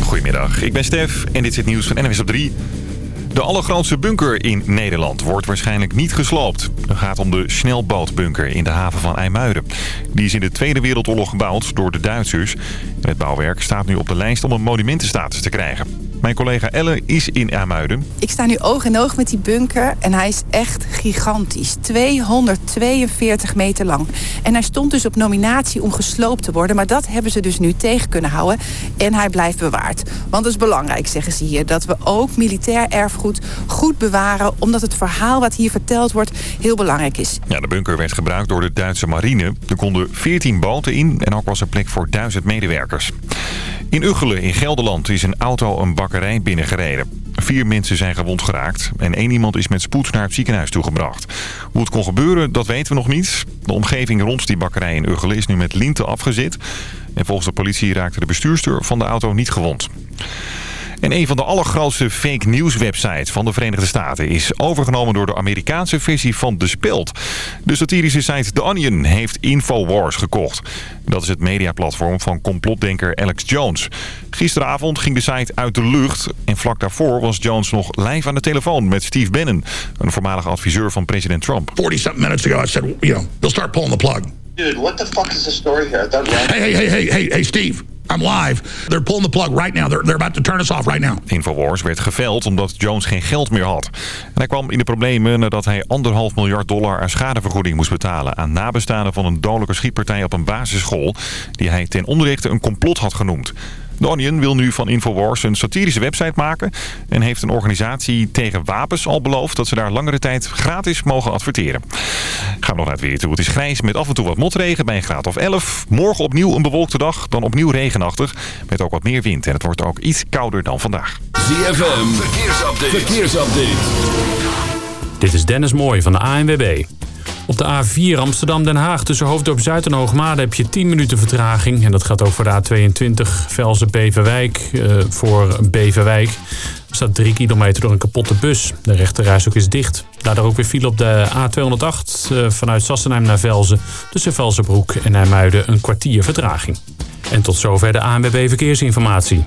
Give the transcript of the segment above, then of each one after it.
Goedemiddag, ik ben Stef en dit is het nieuws van NWS op 3. De allergrootste bunker in Nederland wordt waarschijnlijk niet gesloopt. Het gaat om de snelbootbunker in de haven van IJmuiden. Die is in de Tweede Wereldoorlog gebouwd door de Duitsers. Het bouwwerk staat nu op de lijst om een monumentenstatus te krijgen. Mijn collega Elle is in IJmuiden. Ik sta nu oog in oog met die bunker en hij is echt gigantisch. 242 meter lang. En hij stond dus op nominatie om gesloopt te worden. Maar dat hebben ze dus nu tegen kunnen houden. En hij blijft bewaard. Want het is belangrijk, zeggen ze hier, dat we ook militair erfgoed goed bewaren. Omdat het verhaal wat hier verteld wordt heel belangrijk is. Ja, de bunker werd gebruikt door de Duitse marine. Er konden 14 boten in en ook was er plek voor 1000 medewerkers. In Uggelen in Gelderland is een auto een bakkerij binnengereden. Vier mensen zijn gewond geraakt en één iemand is met spoed naar het ziekenhuis toegebracht. Hoe het kon gebeuren, dat weten we nog niet. De omgeving rond die bakkerij in Uggelen is nu met linten afgezet. En volgens de politie raakte de bestuurster van de auto niet gewond. En een van de allergrootste fake news websites van de Verenigde Staten is overgenomen door de Amerikaanse versie van De Speld. De satirische site The Onion heeft Infowars gekocht. Dat is het mediaplatform van complotdenker Alex Jones. Gisteravond ging de site uit de lucht en vlak daarvoor was Jones nog live aan de telefoon met Steve Bannon, een voormalige adviseur van president Trump. 40 something minutes ago I said, you know, they'll start pulling the plug. Dude, what the fuck is the story here? Hey, hey, hey, hey, hey, hey, Steve. I'm live. They're pulling the plug right now. They're, they're about to turn us off right now. Infowars werd geveld omdat Jones geen geld meer had. En hij kwam in de problemen nadat hij anderhalf miljard dollar aan schadevergoeding moest betalen... aan nabestaanden van een dodelijke schietpartij op een basisschool... die hij ten onrechte een complot had genoemd. The Onion wil nu van Infowars een satirische website maken... en heeft een organisatie tegen wapens al beloofd... dat ze daar langere tijd gratis mogen adverteren. Gaan we nog naar het weer toe. Het is grijs met af en toe wat motregen bij een graad of 11. Morgen opnieuw een bewolkte dag, dan opnieuw regenachtig... met ook wat meer wind en het wordt ook iets kouder dan vandaag. ZFM, verkeersupdate. verkeersupdate. Dit is Dennis Mooij van de ANWB. Op de A4 Amsterdam-Den Haag tussen Hoofddorp Zuid en Hoogmade heb je 10 minuten vertraging. En dat gaat ook voor de A22 Velzen-Beverwijk uh, voor Beverwijk. Er staat 3 kilometer door een kapotte bus. De rechterrijstok is dicht. Daardoor ook weer file op de A208 uh, vanuit Sassenheim naar Velzen. Tussen Velzenbroek en Nijmuiden een kwartier vertraging. En tot zover de ANWB Verkeersinformatie.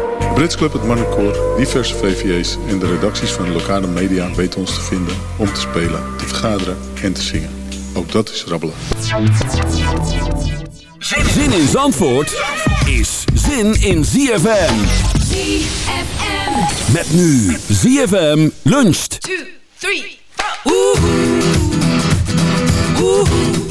Brits Club, het Marnecoor, diverse VVA's en de redacties van de lokale media weten ons te vinden om te spelen, te vergaderen en te zingen. Ook dat is rabbelen. Zin in Zandvoort is zin in ZFM. ZFM. Met nu ZFM luncht. 2, 3, 4. Oeh. Oeh. Oeh.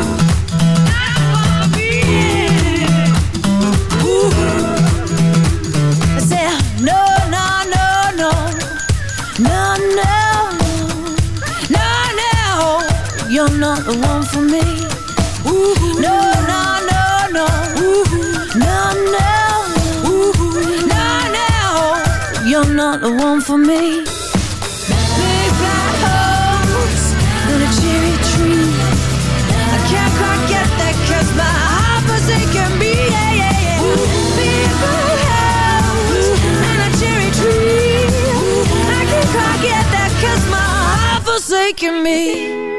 The one for me. No, no, no, no, no, no, no, no, you're not the one for me. Big black house and a cherry tree. I can't quite get that 'cause my heart forsaken me. Yeah, yeah, yeah. Big black house and a cherry tree. I can't quite get that 'cause my heart forsaken me.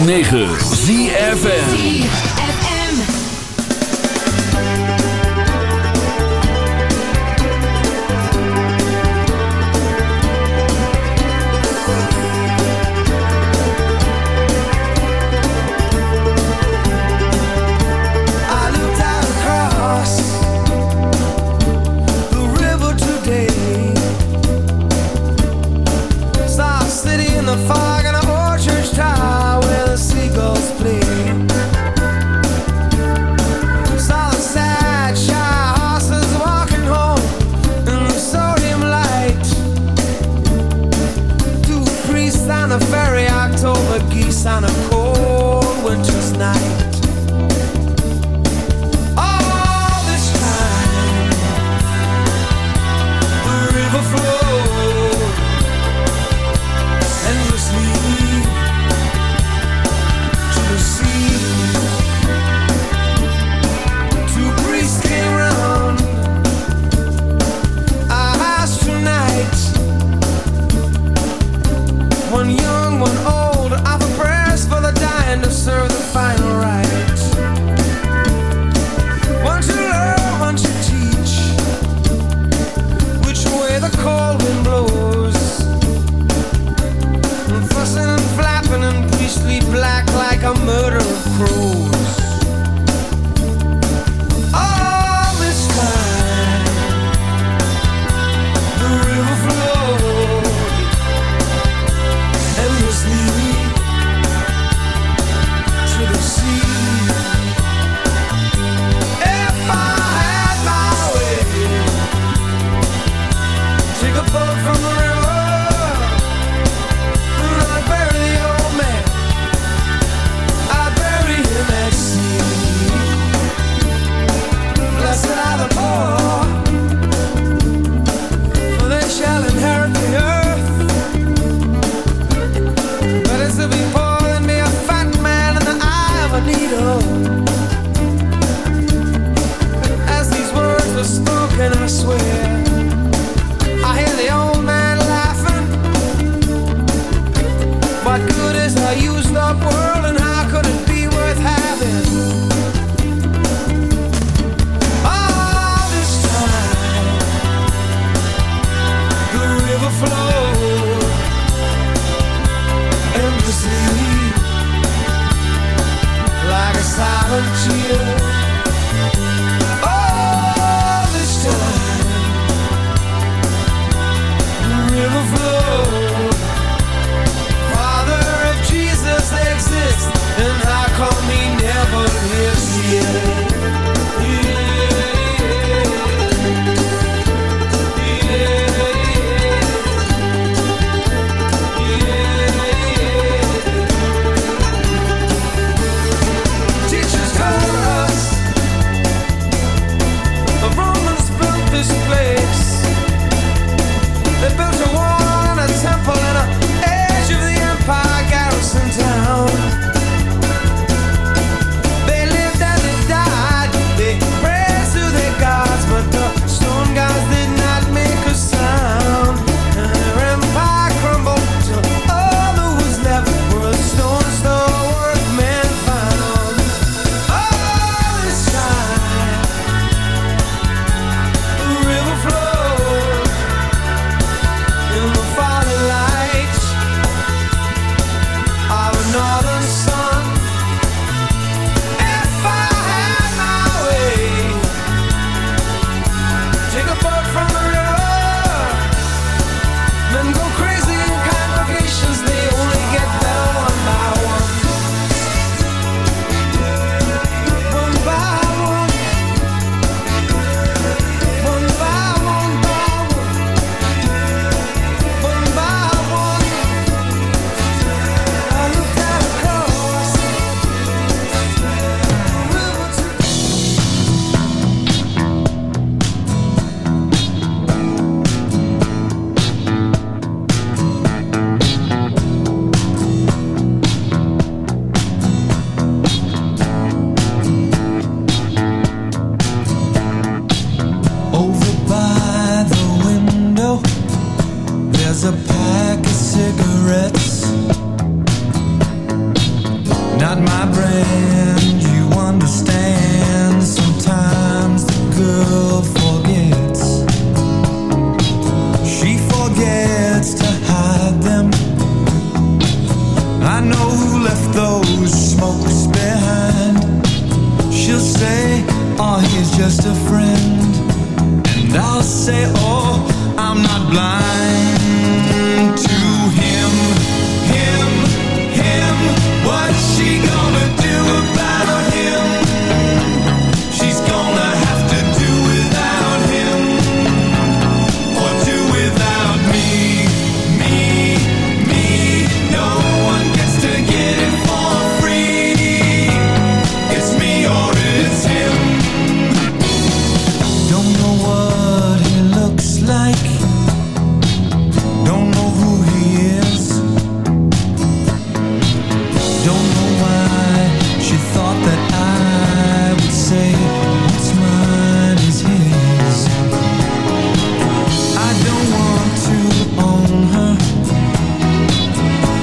106.9 ZFN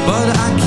But I can't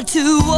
To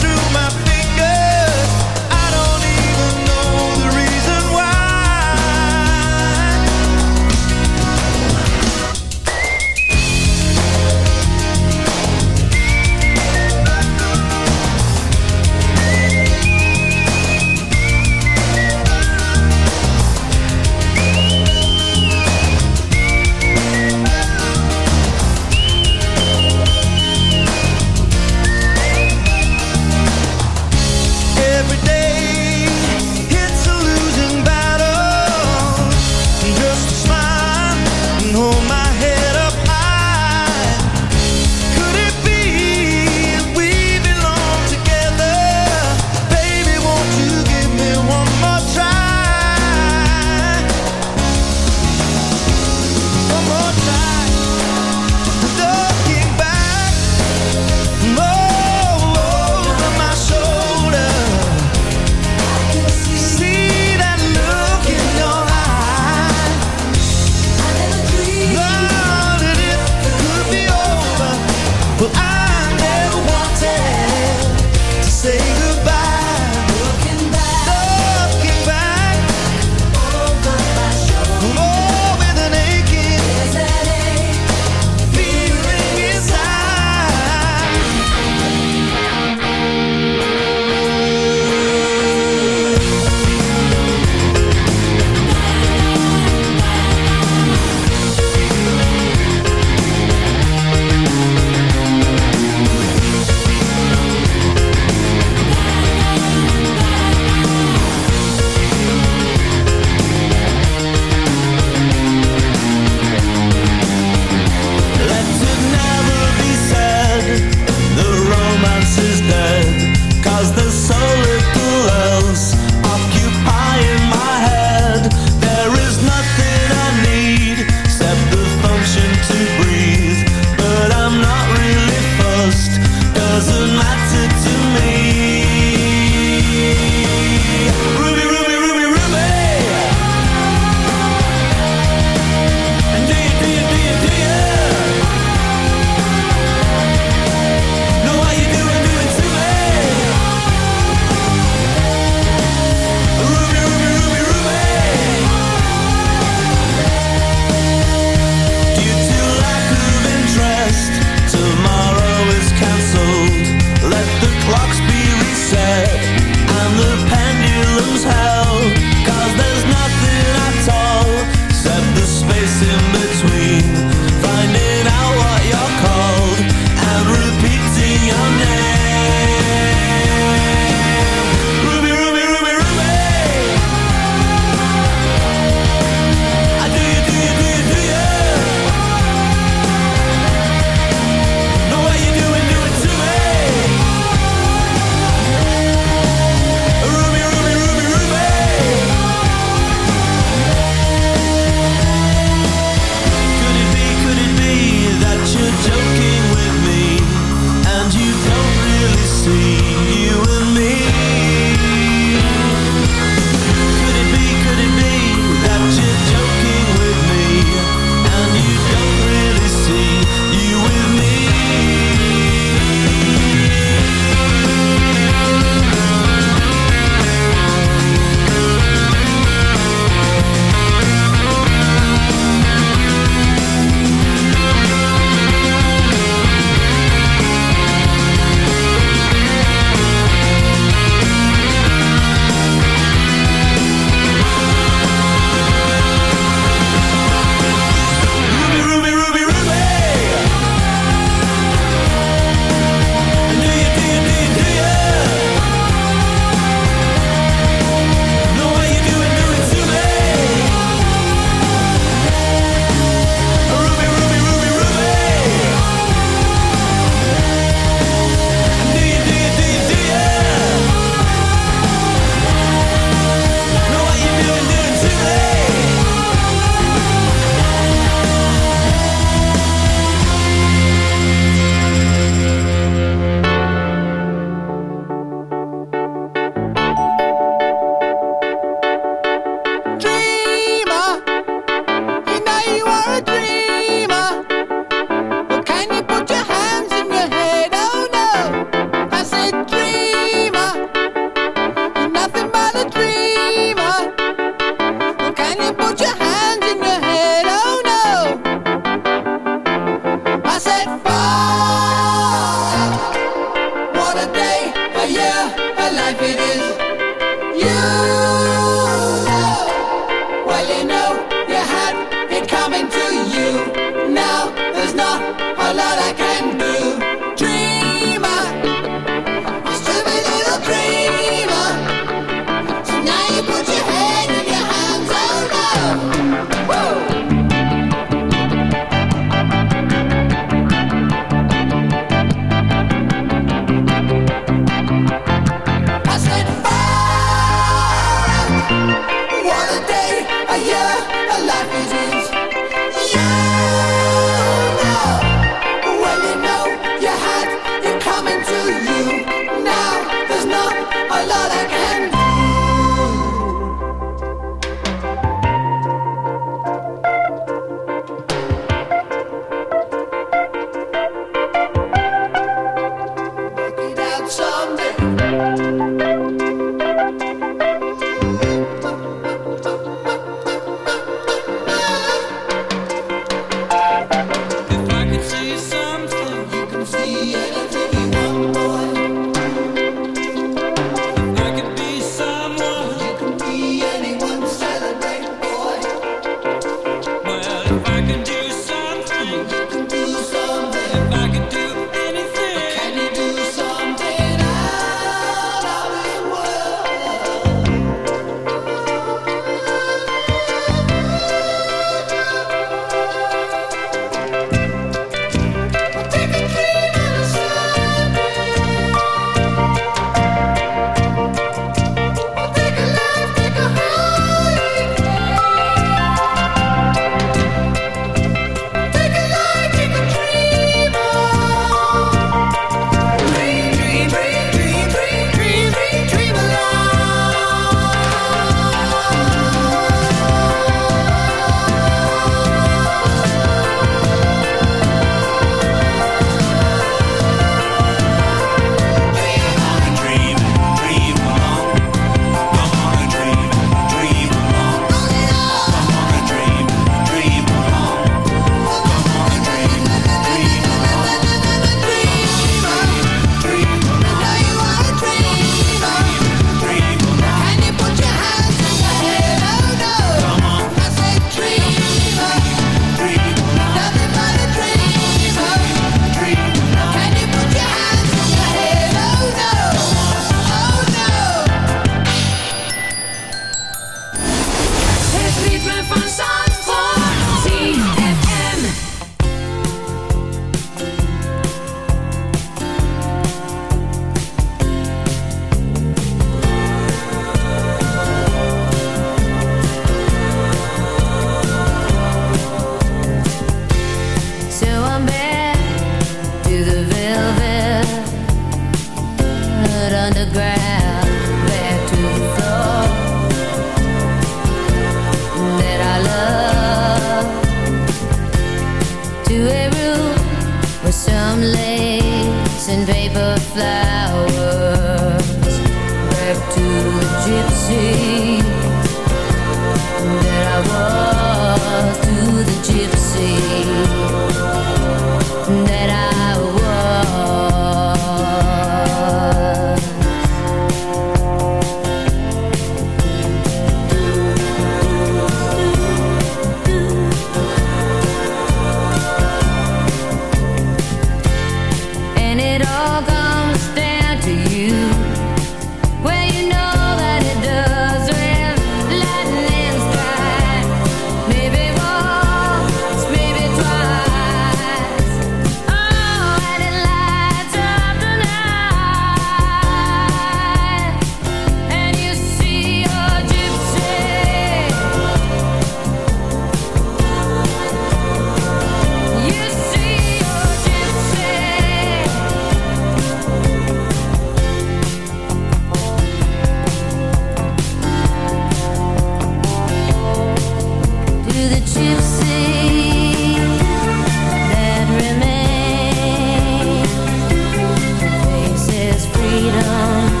freedom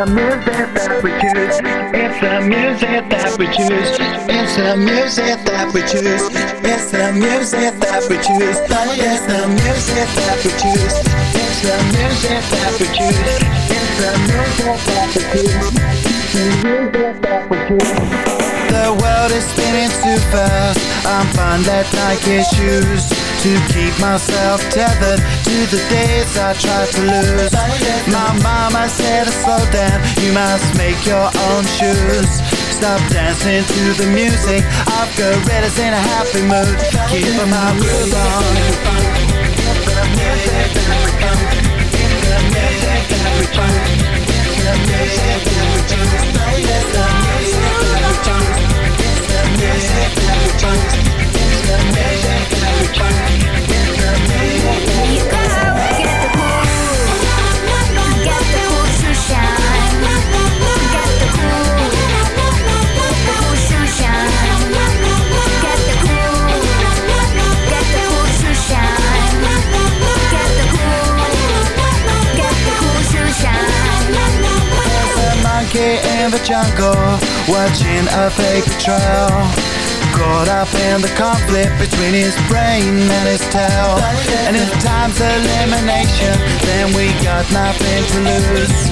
the music that we choose. It's the music that we choose. It's the music that we choose. It's the music that we choose. It's the music that we choose. It's the music that we choose. It's the music that we choose. The music that we choose. The world is spinning too fast I'm fine that Nike shoes To keep myself tethered To the days I tried to lose. My mama said to slow down. You must make your own shoes. Stop dancing to the music. Of Gorillaz in a happy mood. Keep my groove on. There's a monkey in the jungle Watching a fake trail Caught up in the conflict between his brain and his tail. And if time's elimination Then we got nothing to lose.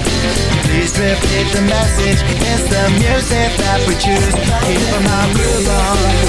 Please repeat the message. It's the music that we choose. Keep my groove on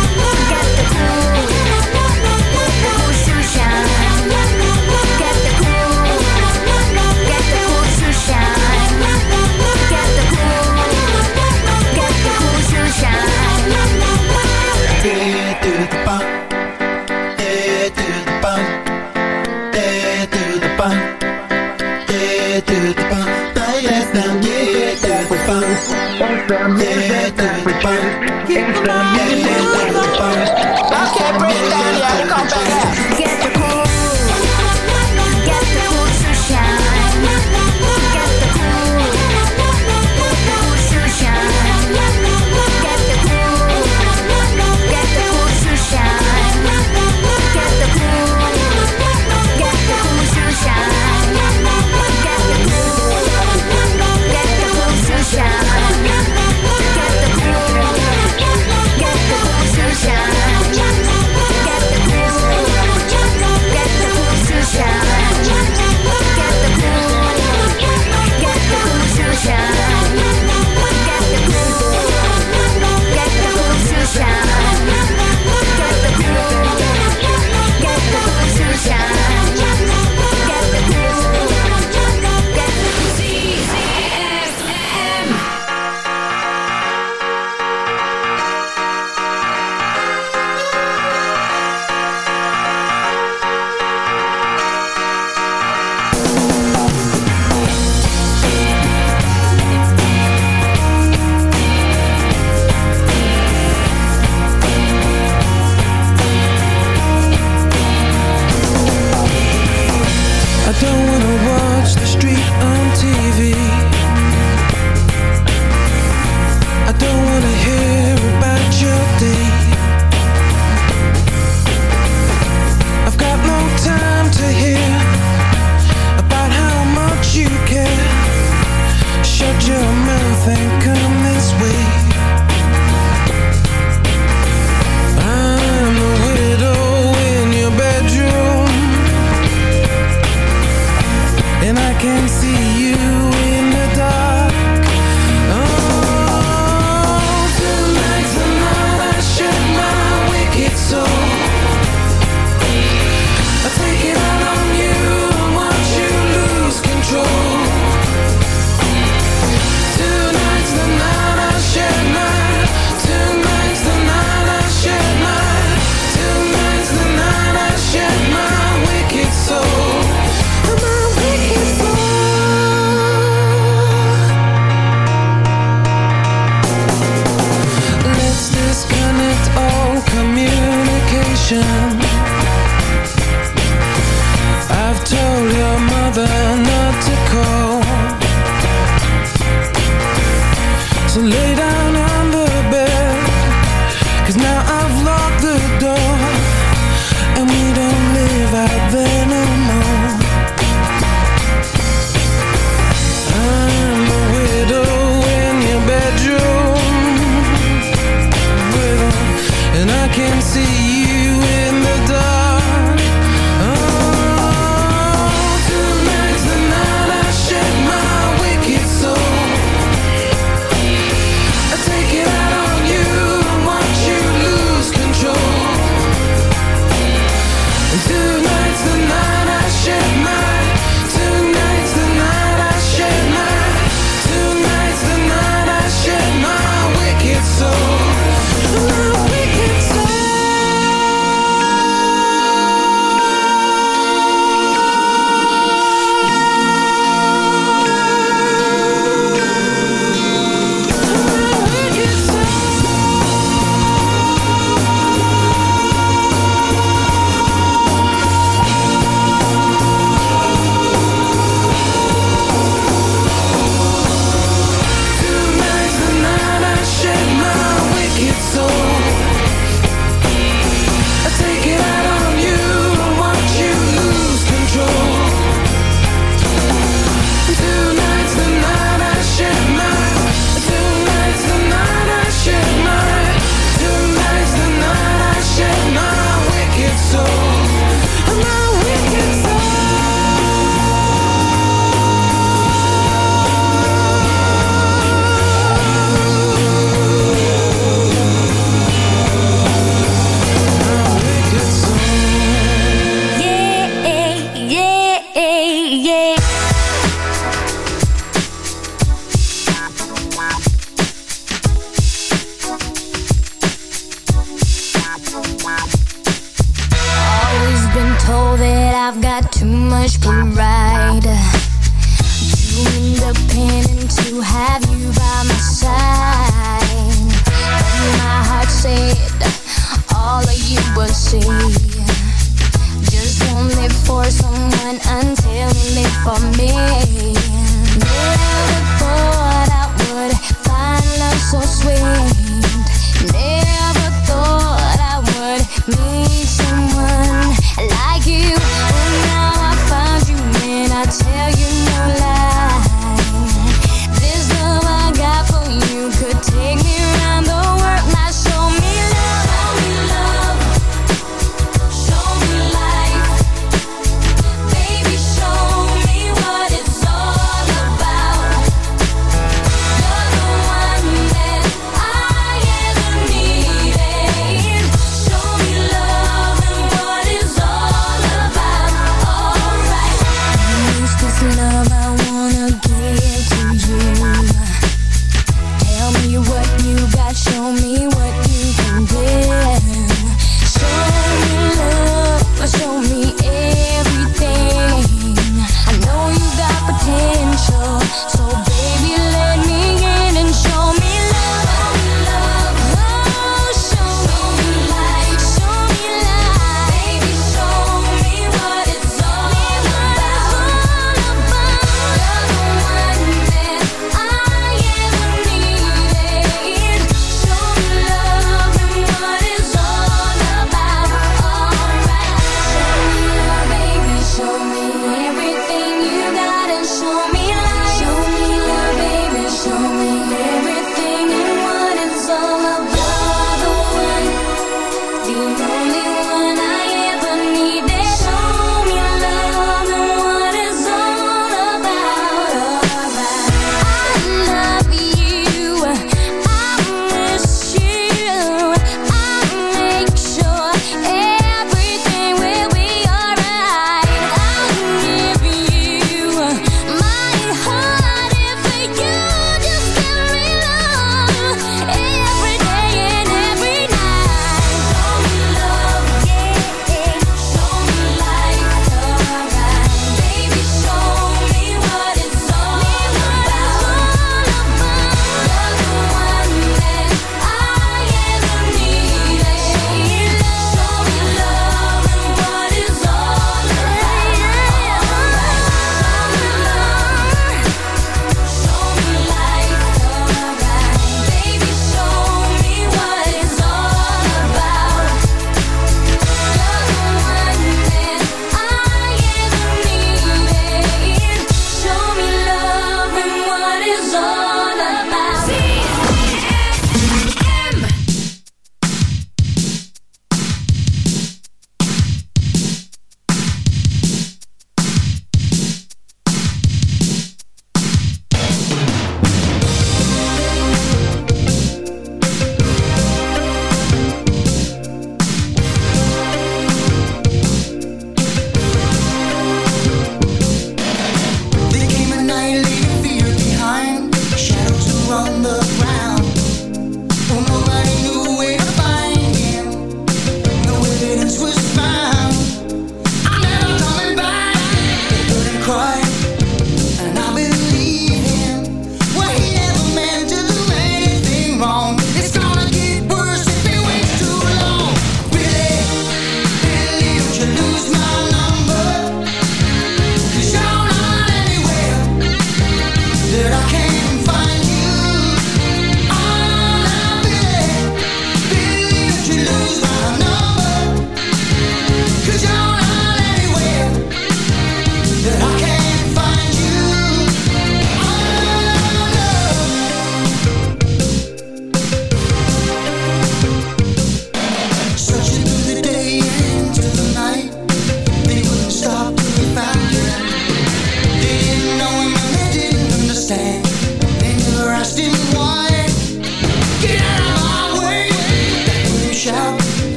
The bump Head to the bump I can't break it down, yeah, come back